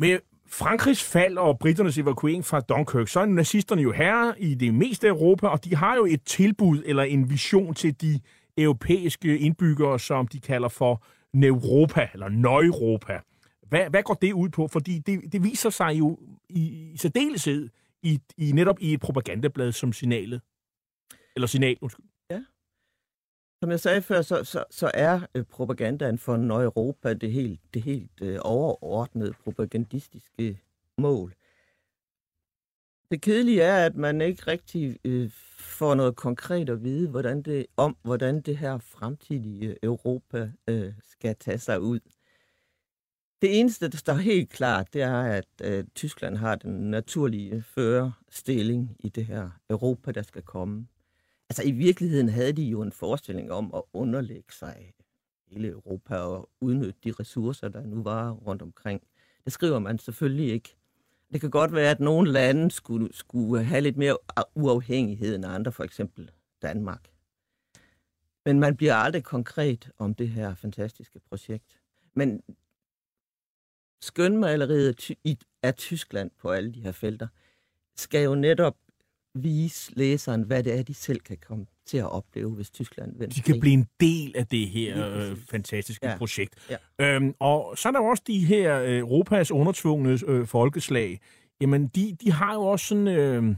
Med Frankrigs fald og britternes evakuering fra Dunkirk, så er nazisterne jo herre i det meste af Europa, og de har jo et tilbud eller en vision til de europæiske indbyggere, som de kalder for Neuropa eller Nøjropa. Hvad, hvad går det ud på? Fordi det, det viser sig jo i, i særdeleshed i, i netop i et propagandablad som signalet. Eller signal, undskyld. Som jeg sagde før, så, så, så er øh, propagandaen for Europa det helt, det helt øh, overordnede propagandistiske mål. Det kedelige er, at man ikke rigtig øh, får noget konkret at vide hvordan det, om, hvordan det her fremtidige Europa øh, skal tage sig ud. Det eneste, der står helt klart, det er, at øh, Tyskland har den naturlige førerstilling i det her Europa, der skal komme. Altså i virkeligheden havde de jo en forestilling om at underlægge sig hele Europa og udnytte de ressourcer, der nu var rundt omkring. Det skriver man selvfølgelig ikke. Det kan godt være, at nogle lande skulle, skulle have lidt mere uafhængighed end andre, for eksempel Danmark. Men man bliver aldrig konkret om det her fantastiske projekt. Men skønmaleriet i- af Tyskland på alle de her felter skal jo netop vise læseren, hvad det er, de selv kan komme til at opleve, hvis Tyskland vender De kan blive en del af det her øh, fantastiske Ja. projekt. Ja. Øhm, og så er der også de her øh, Europas undertvungne øh, folkeslag. Jamen, de, de har jo også sådan... Øh,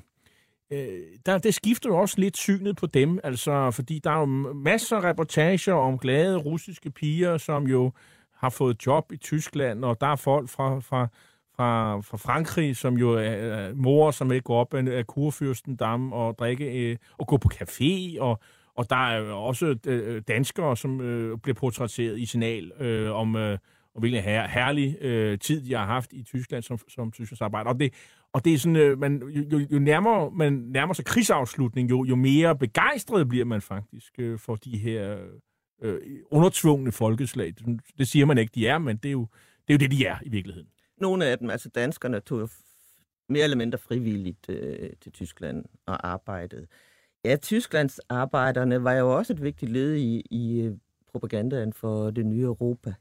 øh, der, det skifter jo også lidt synet på dem, altså, fordi der er jo masser af reportager om glade russiske piger, som jo har fået job i Tyskland, og der er folk fra, fra, fra, fra Frankrig, som jo er, er mor, som ikke går op af, af Kurfürstendam og drikke øh, og gå på café, og, og der er jo også øh, danskere, som øh, bliver portrætteret i signal øh, om, øh, om hvilken her, herlig øh, tid, de har haft i Tyskland som, som tysklandsarbejder. Og det, og det er sådan, øh, man, jo, jo, jo nærmere man nærmer sig krigsafslutning, jo, jo mere begejstret bliver man faktisk øh, for de her øh, undertvungne folkeslag. Det, det siger man ikke, de er, men det er, jo, det er jo det, de er i virkeligheden. Nogle af dem, altså danskerne, tog jo mere eller mindre frivilligt øh, til Tyskland og arbejdede. Ja, Tysklands arbejderne var jo også et vigtigt led i, i øh, propagandaen for det nye Europa.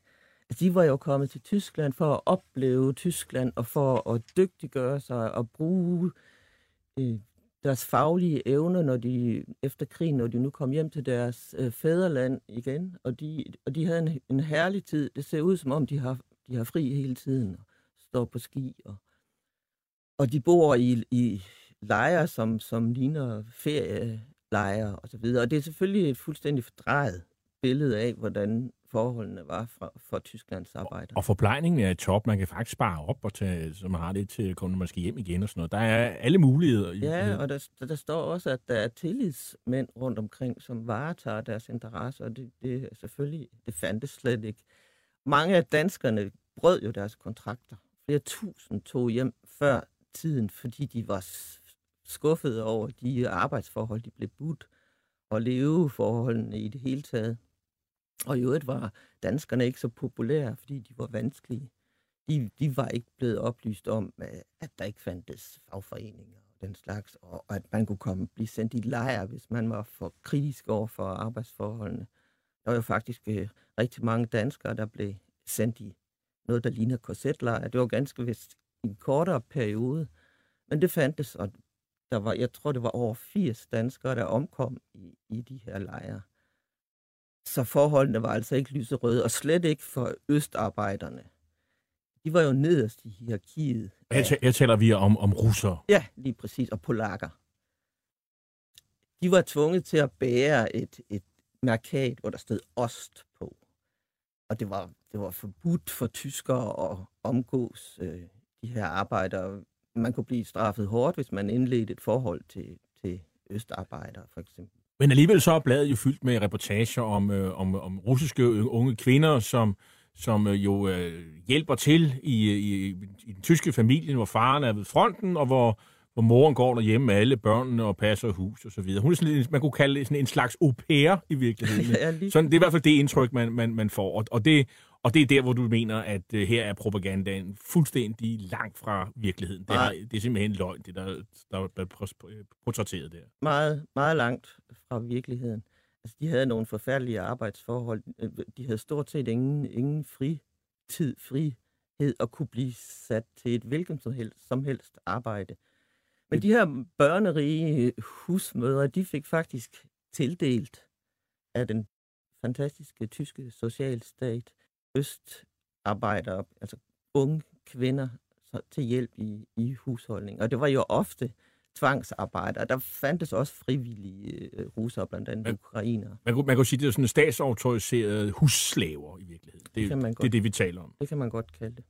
Altså, de var jo kommet til Tyskland for at opleve Tyskland og for at dygtiggøre sig og bruge øh, deres faglige evner, når de efter krigen, når de nu kom hjem til deres øh, fædreland igen. Og de, og de havde en, en herlig tid. Det ser ud som om, de har, de har fri hele tiden og står på ski. Og, og de bor i, i lejre, som, som ligner ferielejre og så videre. Og det er selvfølgelig et fuldstændig fordrejet billede af, hvordan forholdene var for, for Tysklands arbejdere. Og forplejningen er top. Man kan faktisk spare op, og tage, så man har det til, når man skal hjem igen og sådan noget. Der er alle muligheder. i Ja, og der, der, står også, at der er tillidsmænd rundt omkring, som varetager deres interesser, og det, det er selvfølgelig, det fandtes slet ikke. Mange af danskerne brød jo deres kontrakter. Flere tusind tog hjem før tiden, fordi de var skuffede over de arbejdsforhold, de blev budt, og leveforholdene i det hele taget. Og i øvrigt var danskerne ikke så populære, fordi de var vanskelige. De, de var ikke blevet oplyst om, at der ikke fandtes fagforeninger og den slags, og og at man kunne komme blive sendt i lejr, hvis man var for kritisk over for arbejdsforholdene. Der var jo faktisk øh, rigtig mange danskere, der blev sendt i noget, der ligner korsetlejr. Det var ganske vist en kortere periode, men det fandtes, og der var, jeg tror, det var over 80 danskere, der omkom i, i de her lejre. Så forholdene var altså ikke lyserøde, og slet ikke for østarbejderne. De var jo nederst i hierarkiet. Her, ta- her taler vi om, om russere. Ja, lige præcis, og polakker. De var tvunget til at bære et, et markat, hvor der stod Ost på. Og det var, det var forbudt for tyskere at omgås øh, de her arbejdere. Man kunne blive straffet hårdt, hvis man indledte et forhold til, til østarbejdere, for eksempel. Men alligevel så er bladet jo fyldt med reportager om, øh, om, om russiske unge kvinder, som, som øh, jo øh, hjælper til i, i, i den tyske familie, hvor faren er ved fronten, og hvor, hvor moren går derhjemme med alle børnene og passer hus og så videre. Hun er sådan, lidt- man kunne kalde det sådan en slags au pair i virkeligheden. [LAUGHS] Ja, lige sådan, det er i hvert fald det indtryk, man, man, man får. Og, og, det, og det er der, hvor du mener, at øh, her er propagandaen fuldstændig langt fra virkeligheden. Det er, det er simpelthen løgn, det der, der er pros- portrætteret der. meget, meget langt fra virkeligheden. Altså, de havde nogle forfærdelige arbejdsforhold. Øh, De havde stort set ingen, ingen fritid, frihed at kunne blive sat til et hvilket som helst, som helst arbejde. Men de her børnerige husmødre, de fik faktisk tildelt af den fantastiske tyske socialstat østarbejdere, altså unge kvinder, så- til hjælp i, i husholdning. Og det var jo ofte tvangsarbejde, og der fandtes også frivillige øh, russere, blandt andet Men- ukrainere. Man kunne, man kunne sige, det er sådan statsautoriserede husslaver i virkeligheden. Det, kan man det, godt. det er det, vi taler om. Det kan man godt kalde det.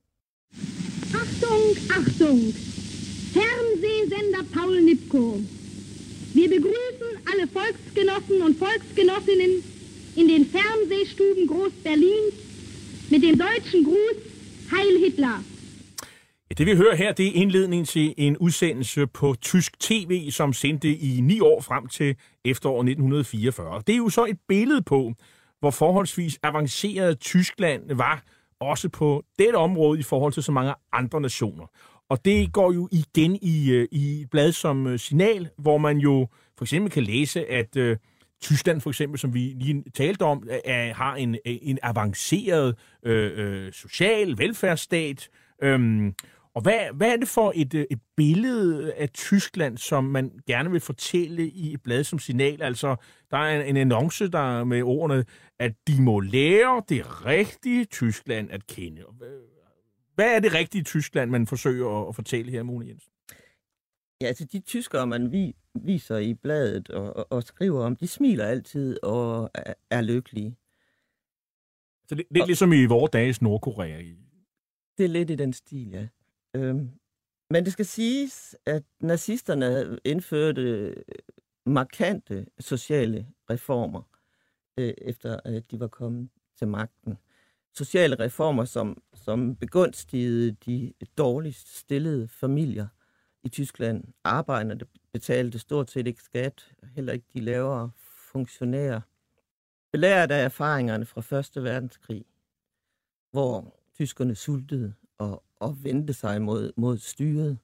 Achtung, Achtung! Fernsehsender Paul Nipko. Wir begrüßen alle Volksgenossen und Volksgenossinnen in den Fernsehstuben Groß-Berlins med den deutschen Gruß Heil Hitler. Ja, det vi hører her, det er indledningen til en udsendelse på tysk tv, som sendte i ni år frem til efteråret 1944. Det er jo så et billede på, hvor forholdsvis avanceret Tyskland var, også på dette område i forhold til så mange andre nationer. Og det går jo igen i, øh, i et blad som øh, Signal, hvor man jo for eksempel kan læse, at øh, Tyskland for eksempel, som vi lige talte om, er, har en, en avanceret øh, øh, social velfærdsstat. Øhm, og hvad, hvad er det for et, øh, et billede af Tyskland, som man gerne vil fortælle i et blad som signal? Altså, der er en, en annonce der med ordene, at de må lære det rigtige Tyskland at kende. Hvad- er det rigtige Tyskland, man forsøger at, at fortælle her, Mone Jensen? Ja, altså de tyskere, man vi, viser i bladet og, og, og skriver om, de smiler altid og er, er lykkelige. Så det, lidt ligesom i vores dages Nordkorea. Det er lidt i den stil, ja. Øhm, men det skal siges, at nazisterne indførte øh, markante sociale reformer, øh, efter at de var kommet til magten. Sociale reformer, som, som begunstigede de dårligst stillede familier i Tyskland. Arbejderne betalte stort set ikke skat, heller ikke de lavere funktionærer. Belært af erfaringerne fra Første Verdenskrig, hvor tyskerne sultede og, og vendte sig mod, mod styret,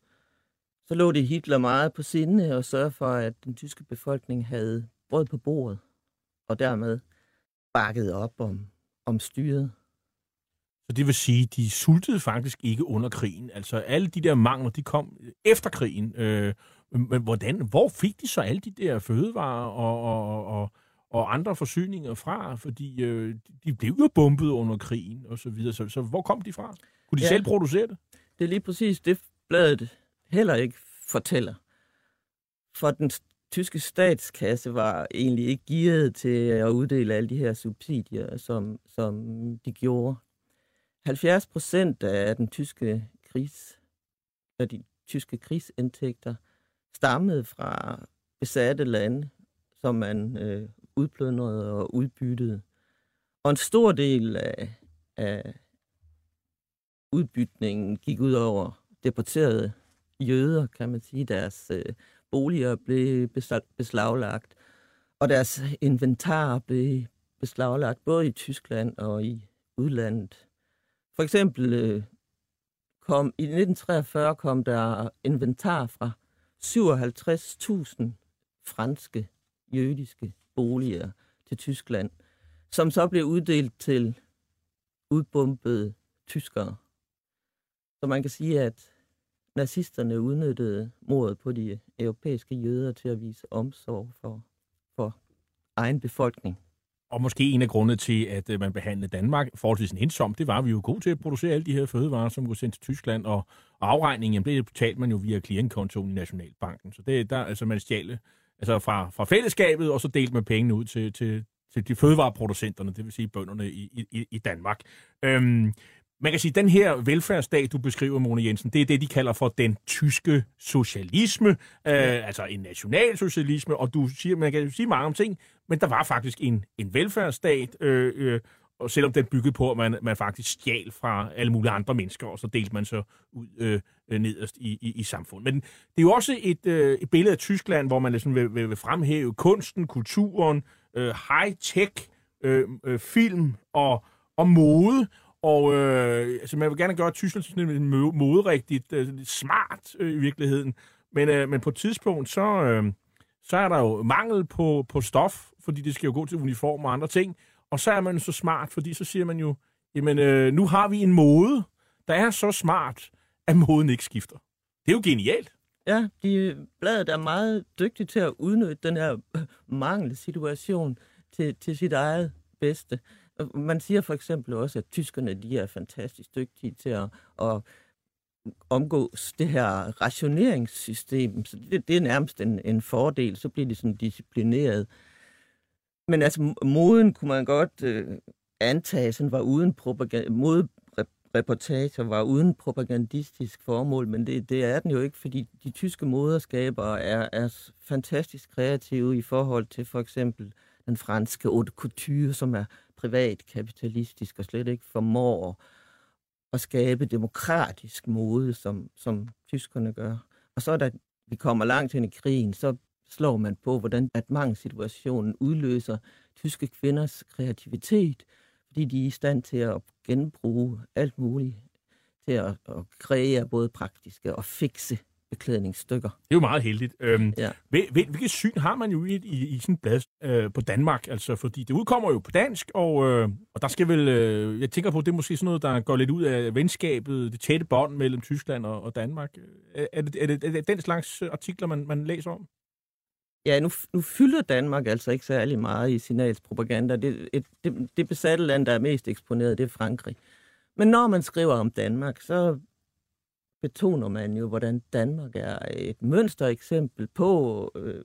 så lå det Hitler meget på sinde og sørge for, at den tyske befolkning havde brød på bordet, og dermed bakket op om, om styret. Så det vil sige, de sultede faktisk ikke under krigen. Altså alle de der mangler, de kom efter krigen. Øh, men hvordan, hvor fik de så alle de der fødevarer og, og, og, og andre forsyninger fra? Fordi øh, de blev jo bombet under krigen og så videre. Så, så hvor kom de fra? Kunne de Ja. selv producere det? Det er lige præcis det, bladet heller ikke fortæller. For den tyske statskasse var egentlig ikke gearet til at uddele alle de her subsidier, som, som de gjorde. 70 procent af den tyske krigs, af de tyske krigsindtægter stammede fra besatte lande, som man øh, udplyndrede og udbyttede. Og en stor del af, af udbytningen gik ud over deporterede jøder, kan man sige. Deres øh, boliger blev beslaglagt, og deres inventar blev beslaglagt både i Tyskland og i udlandet. For eksempel øh, kom i 1943 kom der inventar fra 57.000 franske jødiske boliger til Tyskland, som så blev uddelt til udbombede tyskere. Så man kan sige, at nazisterne udnyttede mordet på de europæiske jøder til at vise omsorg for, for egen befolkning. Og måske en af grundene til, at øh, man behandlede Danmark forholdsvis indsomt, det var, at vi jo gode til at producere alle de her fødevarer, som kunne sendes til Tyskland, og, afregningen, jamen, det betalte man jo via klientkontoen i Nationalbanken. Så det der, altså man stjal altså fra, fra fællesskabet, og så delte man pengene ud til, til, til de fødevareproducenterne, det vil sige bønderne i, i, i Danmark. Øhm, man kan sige, at den her velfærdsstat, du beskriver, Mona Jensen, det er det, de kalder for den tyske socialisme, øh, altså en nationalsocialisme, og du siger, man kan sige mange om ting, men der var faktisk en, en velfærdsstat, øh, øh, og selvom den byggede på, at man, man faktisk stjal fra alle mulige andre mennesker, og så delte man så ud øh, nederst i, i, i samfundet. Men det er jo også et, øh, et billede af Tyskland, hvor man ligesom vil, vil, vil fremhæve kunsten, kulturen, øh, high-tech, øh, øh, film og, og mode, og øh, altså, man vil gerne gøre Tyskland sådan en moderigtigt, øh, smart øh, i virkeligheden. Men, øh, men på et tidspunkt, så, øh, så er der jo mangel på, på stof, fordi det skal jo gå til uniform og andre ting. Og så er man så smart, fordi så siger man jo, jamen øh, nu har vi en mode, der er så smart, at moden ikke skifter. Det er jo genialt. Ja, de bladet er meget dygtige til at udnytte den her øh, mangelsituation til, til sit eget bedste. Man siger for eksempel også, at tyskerne de er fantastisk dygtige til at, at omgås det her rationeringssystem. Så det, det er nærmest en, en fordel. Så bliver de sådan disciplineret. Men altså, moden kunne man godt øh, antage, sådan var uden propaganda, mod reportager var uden propagandistisk formål, men det, det er den jo ikke, fordi de tyske moderskaber er, er fantastisk kreative i forhold til for eksempel den franske haute couture, som er privat kapitalistisk og slet ikke formår at skabe demokratisk mode, som, som tyskerne gør. Og så da vi kommer langt ind i krigen, så slår man på, hvordan at mange situationen udløser tyske kvinders kreativitet, fordi de er i stand til at genbruge alt muligt til at, at kreere både praktiske og fikse beklædningsstykker. Det er jo meget heldigt. Øhm, ja. hvil, hvilket syn har man jo i, i, i sådan et blad øh, på Danmark? Altså, fordi det udkommer jo på dansk, og, øh, og der skal vel, øh, jeg tænker på, det er måske sådan noget, der går lidt ud af venskabet, det tætte bånd mellem Tyskland og, og Danmark. Er, er, det, er, det, er det den slags artikler, man, man læser om? Ja, nu, nu fylder Danmark altså ikke særlig meget i signalspropaganda. Det, et, det, det besatte land, der er mest eksponeret, det er Frankrig. Men når man skriver om Danmark, så betoner man jo, hvordan Danmark er et mønstereksempel på, øh,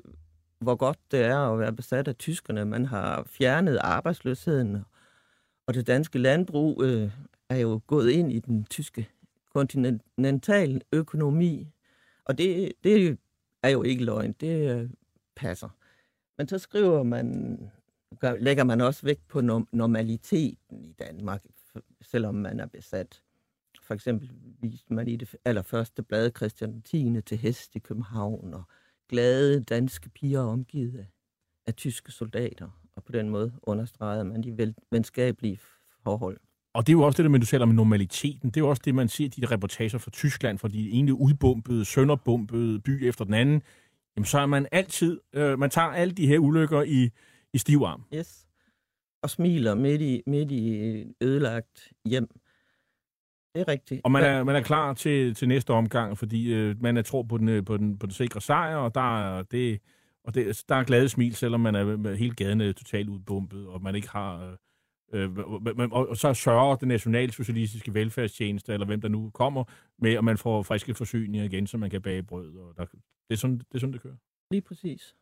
hvor godt det er at være besat af tyskerne. Man har fjernet arbejdsløsheden, og det danske landbrug øh, er jo gået ind i den tyske kontinental økonomi. Og det, det er jo ikke løgn, det øh, passer. Men så skriver man, lægger man også vægt på normaliteten i Danmark, selvom man er besat. For eksempel viste man i det allerførste blad Christian 10. til hest i København, og glade danske piger omgivet af, af tyske soldater. Og på den måde understregede man de vel, venskabelige forhold. Og det er jo også det, der, du taler om normaliteten. Det er jo også det, man ser i de reportager fra Tyskland, for de egentlig udbumpede, sønderbumpede by efter den anden. Jamen, så er man altid, øh, man tager alle de her ulykker i, i stiv arm. Yes. Og smiler midt i, midt i ødelagt hjem det er rigtigt. Og man er, man er klar til, til næste omgang, fordi øh, man er tro på den, øh, på, den, på den sikre sejr, og der er, det, og det, der er glade smil, selvom man er med hele gaden er totalt udbumpet, og man ikke har... Øh, øh, og, og så sørger den nationalsocialistiske velfærdstjeneste, eller hvem der nu kommer, med, at man får friske forsyninger igen, så man kan bage brød. Og der, det, er sådan, det er sådan, det kører. Lige præcis.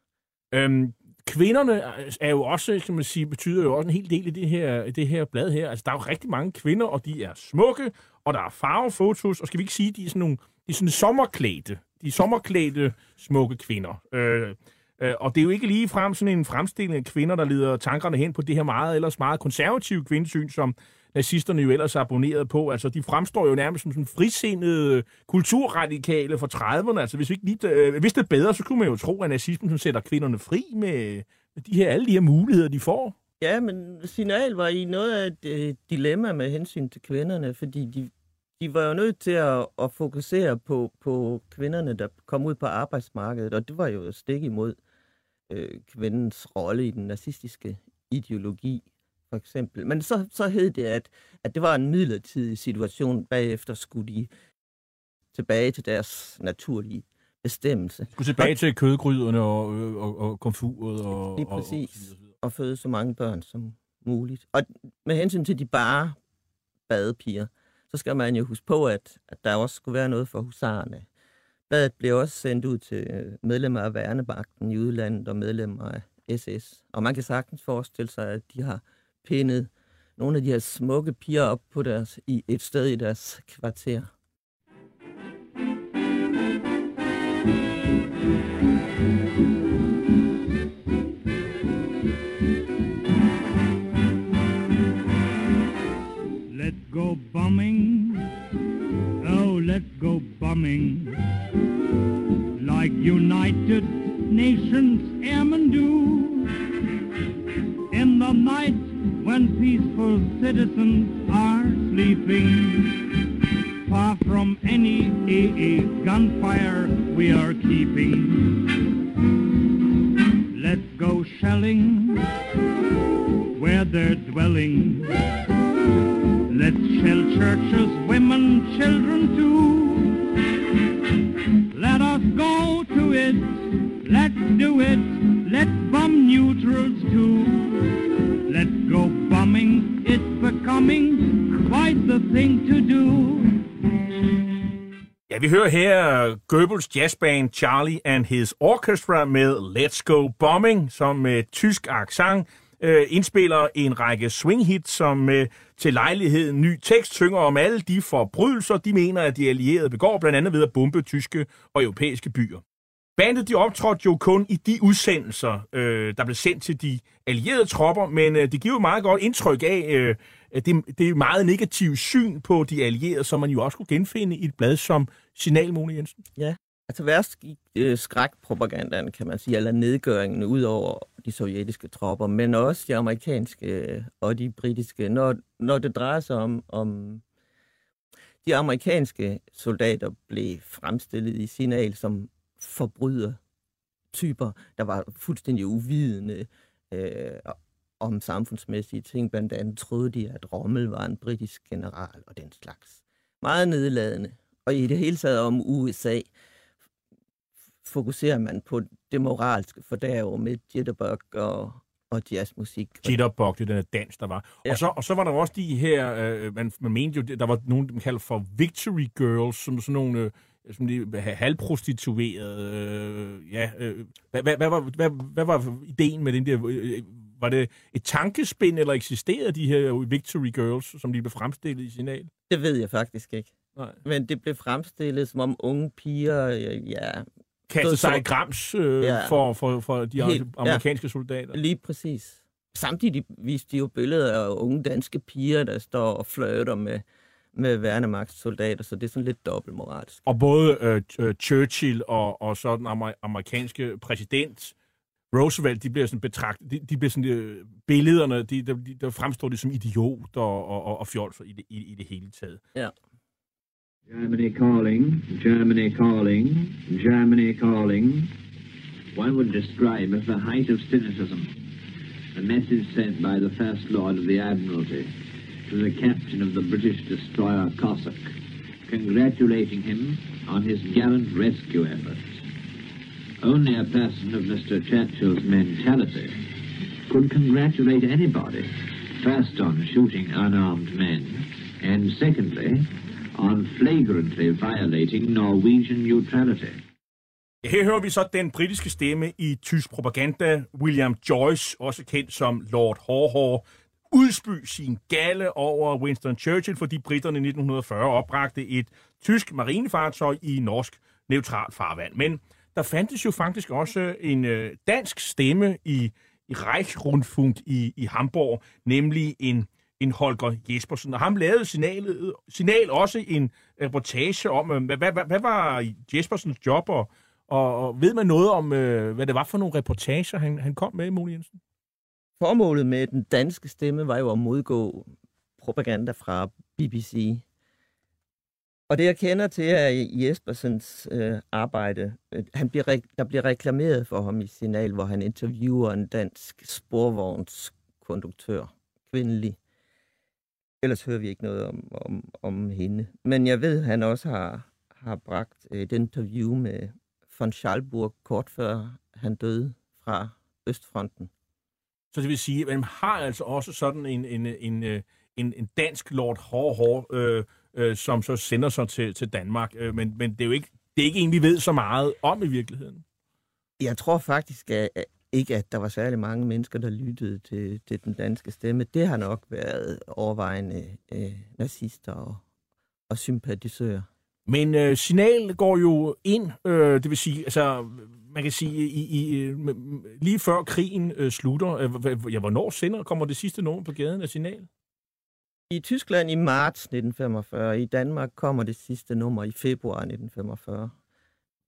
Øhm, kvinderne er jo også, kan man sige, betyder jo også en hel del i det her, i det her blad her. Altså, der er jo rigtig mange kvinder, og de er smukke, og der er farvefotos, og skal vi ikke sige, de er sådan nogle de er sådan sommerklædte, de er sommerklædte smukke kvinder. Øh, øh, og det er jo ikke lige frem sådan en fremstilling af kvinder, der leder tankerne hen på det her meget, ellers meget konservative kvindesyn, som nazisterne jo ellers abonneret på. Altså, de fremstår jo nærmest som sådan frisindede øh, kulturradikale fra 30'erne. Altså, hvis vi ikke lige øh, hvis det bedre, så kunne man jo tro, at nazismen sætter kvinderne fri med, med de her, alle de her muligheder, de får. Ja, men Signal var i noget af et øh, dilemma med hensyn til kvinderne, fordi de, de var jo nødt til at, at fokusere på, på kvinderne, der kom ud på arbejdsmarkedet, og det var jo stik imod øh, kvindens rolle i den nazistiske ideologi, for eksempel. Men så, så hed det, at, at det var en midlertidig situation. Bagefter skulle de tilbage til deres naturlige bestemmelse. Skulle tilbage til kødgryderne og, og, og komfuret og... Lige præcis. Og, og at føde så mange børn som muligt. Og med hensyn til de bare badepiger, så skal man jo huske på, at, at der også skulle være noget for husarerne. Badet blev også sendt ud til øh, medlemmer af værnebagten i udlandet og medlemmer af SS. Og man kan sagtens forestille sig, at de har pindet nogle af de her smukke piger op på deres, i et sted i deres kvarter. Let go bombing. Oh, let go bombing. Like United Nations airmen do. In the night when peaceful citizens are sleeping. Far from any AA gunfire we are keeping. Let's go shelling where they're dwelling. Let's shell churches, women, children too. Let us go to it, let's do it, let's bomb neutrals too. Let's go bombing, it's becoming quite the thing to do. Ja, vi hører her Goebbels jazzband Charlie and His Orchestra med Let's Go Bombing, som med tysk accent øh, indspiller en række swinghits, som øh, til lejligheden ny tekst synger om alle de forbrydelser, de mener, at de allierede begår, blandt andet ved at bombe tyske og europæiske byer. Bandet de optrådte jo kun i de udsendelser, øh, der blev sendt til de allierede tropper, men øh, det giver jo meget godt indtryk af øh, det, det meget negative syn på de allierede, som man jo også kunne genfinde i et blad som Signal, Mone Jensen. Ja, altså værst gik øh, skrækpropagandaen, kan man sige, eller nedgøringen ud over de sovjetiske tropper, men også de amerikanske øh, og de britiske. Når, når det drejer sig om, om de amerikanske soldater blev fremstillet i signal som forbryder typer, der var fuldstændig uvidende øh, om samfundsmæssige ting. Blandt andet troede de, at Rommel var en britisk general og den slags. Meget nedladende. Og i det hele taget om USA fokuserer man på det moralske fordærv med jitterbug og, og jazzmusik. Jitterbug, det er den dans, der var. Ja. Og, så, og så var der også de her, øh, man, man mente jo, der var nogen, man kalder for victory girls, som sådan nogle... Øh, som de halvprostituerede. Øh, ja, øh, hvad, hvad, hvad, var, hvad, hvad var ideen med den der? Øh, var det et tankespind, eller eksisterede de her Victory Girls, som de blev fremstillet i signal? Det ved jeg faktisk ikke. Nej. Men det blev fremstillet som om unge piger, ja... Kastede sig i grams øh, ja. for, for, for de Helt, amerikanske ja. soldater. Lige præcis. Samtidig viste de jo billeder af unge danske piger, der står og flirter med med værnemagtssoldater, så det er sådan lidt dobbeltmoralsk. Og både øh, Churchill og, og så den amer, amerikanske præsident Roosevelt, de bliver sådan betragtet, de, de bliver sådan, øh, billederne, de, der, de, der fremstår de som idiot og, og, og fjolser i det, i, i det hele taget. Ja. Germany calling, Germany calling, Germany calling. One would describe as the height of cynicism a message sent by the First Lord of the Admiralty to the captain of the British destroyer Cossack, congratulating him on his gallant rescue efforts. Only a person of Mr. Churchill's mentality could congratulate anybody, first on shooting unarmed men, and secondly, on flagrantly violating Norwegian neutrality. Her hører vi så den britiske stemme i tysk propaganda, William Joyce, også kendt som Lord Haw udspy sin galle over Winston Churchill, fordi britterne i 1940 opbragte et tysk marinefartøj i norsk neutralt farvand. Men der fandtes jo faktisk også en øh, dansk stemme i, i Reichsrundfunk i, i Hamburg, nemlig en, en Holger Jespersen. Og ham lavede signalet, signal også en reportage om, øh, hvad, hvad, hvad var Jespersens job, og, og, og ved man noget om, øh, hvad det var for nogle reportager, han, han kom med, Mole Jensen? Formålet med den danske stemme var jo at modgå propaganda fra BBC. Og det jeg kender til er Jespersens øh, arbejde. Han bliver, der bliver reklameret for ham i Signal, hvor han interviewer en dansk sporvognskonduktør, kvindelig. Ellers hører vi ikke noget om, om, om hende. Men jeg ved, at han også har, har bragt øh, et interview med von Schalburg kort før han døde fra Østfronten. Så det vil sige, at man har altså også sådan en, en, en, øh, en, en dansk Lord Hård Hård, øh, øh, som så sender sig til, til Danmark. Øh, men, men det er jo ikke, det er ikke en, vi ved så meget om i virkeligheden. Jeg tror faktisk at, at ikke, at der var særlig mange mennesker, der lyttede til, til den danske stemme. Det har nok været overvejende øh, nazister og, og sympatisører. Men øh, signal går jo ind, øh, det vil sige, altså, man kan sige, i, i, lige før krigen øh, slutter, øh, ja, hvornår sender kommer det sidste nummer på gaden af signal? I Tyskland i marts 1945, i Danmark kommer det sidste nummer i februar 1945.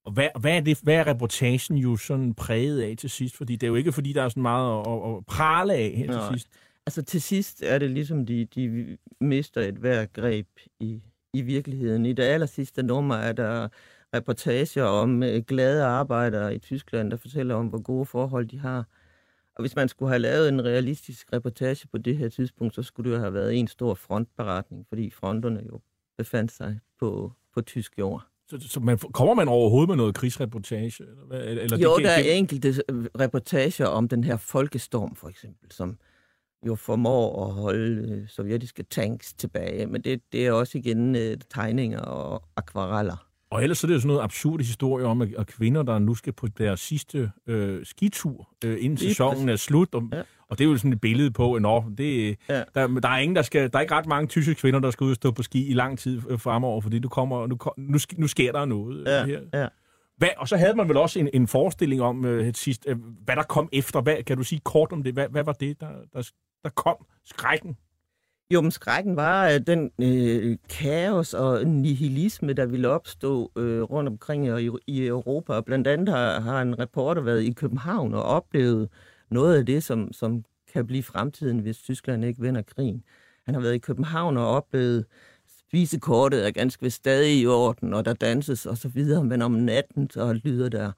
Og hvad, hvad, er det, hvad er reportagen jo sådan præget af til sidst? Fordi det er jo ikke, fordi der er sådan meget at, at, prale af her til sidst. Altså til sidst er det ligesom, de, de mister et hver greb i, i virkeligheden. I det aller sidste nummer er der reportager om uh, glade arbejdere i Tyskland, der fortæller om, hvor gode forhold de har. Og hvis man skulle have lavet en realistisk reportage på det her tidspunkt, så skulle det jo have været en stor frontberetning, fordi fronterne jo befandt sig på, på tysk jord. Så, så man, kommer man overhovedet med noget krigsreportage? Eller, eller jo, det, der er enkelte reportager om den her folkestorm, for eksempel, som jo formår at holde øh, sovjetiske tanks tilbage. Men det, det er også igen øh, tegninger og akvareller. Og ellers så er det jo sådan noget absurd historie om, at, at kvinder, der nu skal på deres sidste øh, skitur, øh, inden sæsonen er slut, og, ja. og det er jo sådan et billede på, at nå, det, ja. der, der, er ingen, der, skal, der er ikke ret mange tyske kvinder, der skal ud og stå på ski i lang tid øh, fremover, fordi du kommer, nu, nu, nu sker der noget øh, ja. her. Ja. Hvad, og så havde man vel også en, en forestilling om øh, sidst, øh, hvad der kom efter. Hvad, kan du sige kort om det? Hvad, hvad var det, der, der, der kom? Skrækken? Jo, men skrækken var øh, den øh, kaos og nihilisme, der ville opstå øh, rundt omkring i, i Europa. Og blandt andet har, har en reporter været i København og oplevet noget af det, som, som kan blive fremtiden, hvis Tyskland ikke vinder krigen. Han har været i København og oplevet, Visekortet er ganske stadig i orden, og der danses og så videre, men om natten så lyder der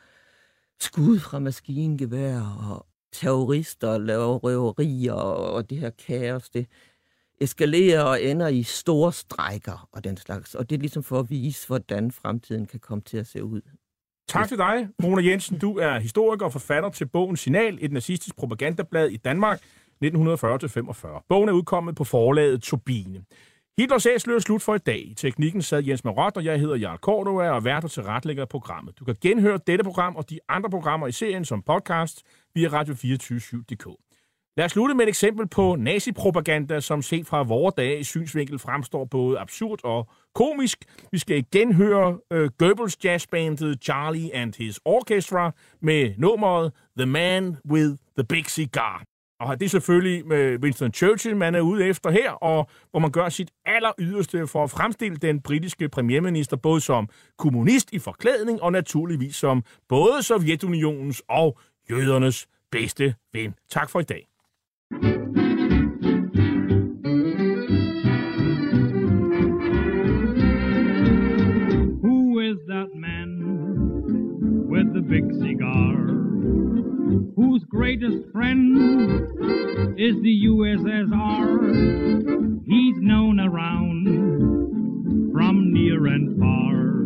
skud fra maskingevær, og terrorister laver røverier, og, og det her kaos, det, eskalerer og ender i store strækker og den slags. Og det er ligesom for at vise, hvordan fremtiden kan komme til at se ud. Tak til dig, Mona Jensen. Du er historiker og forfatter til bogen Signal, et nazistisk propagandablad i Danmark 1940-45. Bogen er udkommet på forlaget Turbine. Hitlers æsler er slut for i dag. I teknikken sad Jens Marot, og jeg hedder Jarl Cordova og værter til retlægger programmet. Du kan genhøre dette program og de andre programmer i serien som podcast via radio247.dk. Lad os slutte med et eksempel på nazipropaganda, som set fra vore dage i synsvinkel fremstår både absurd og komisk. Vi skal igen høre uh, Goebbels jazzbandet Charlie and His Orchestra med nummeret The Man with the Big Cigar. Og det er selvfølgelig med Winston Churchill, man er ude efter her, og hvor man gør sit aller yderste for at fremstille den britiske premierminister både som kommunist i forklædning og naturligvis som både Sovjetunionens og jødernes bedste ven. Tak for i dag. Greatest friend is the USSR? He's known around from near and far.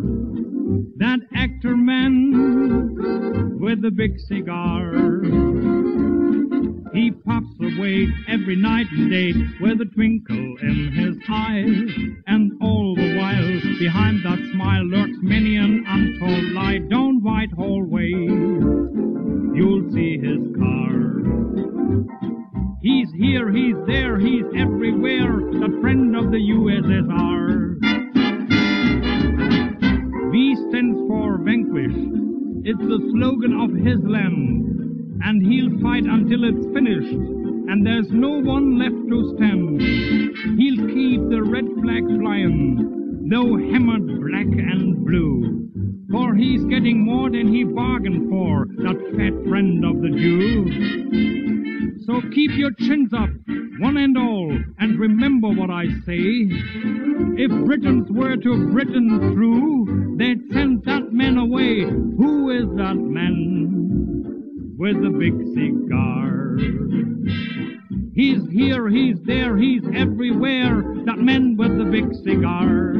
That actor man with the big cigar. He pops away every night and day with a twinkle in his eye. And all the while, behind that smile lurks many an untold lie. Down Whitehall Way, you'll see his car. He's here, he's there, he's everywhere, the friend of the USSR. V stands for vanquish. It's the slogan of his land and he'll fight until it's finished, and there's no one left to stand. He'll keep the red flag flying, though hammered black and blue. For he's getting more than he bargained for, that fat friend of the Jew. So keep your chins up, one and all, and remember what I say. If Britons were to Britain true, they'd send that man away. Who is that man? With the big cigar. He's here, he's there, he's everywhere, that man with the big cigar.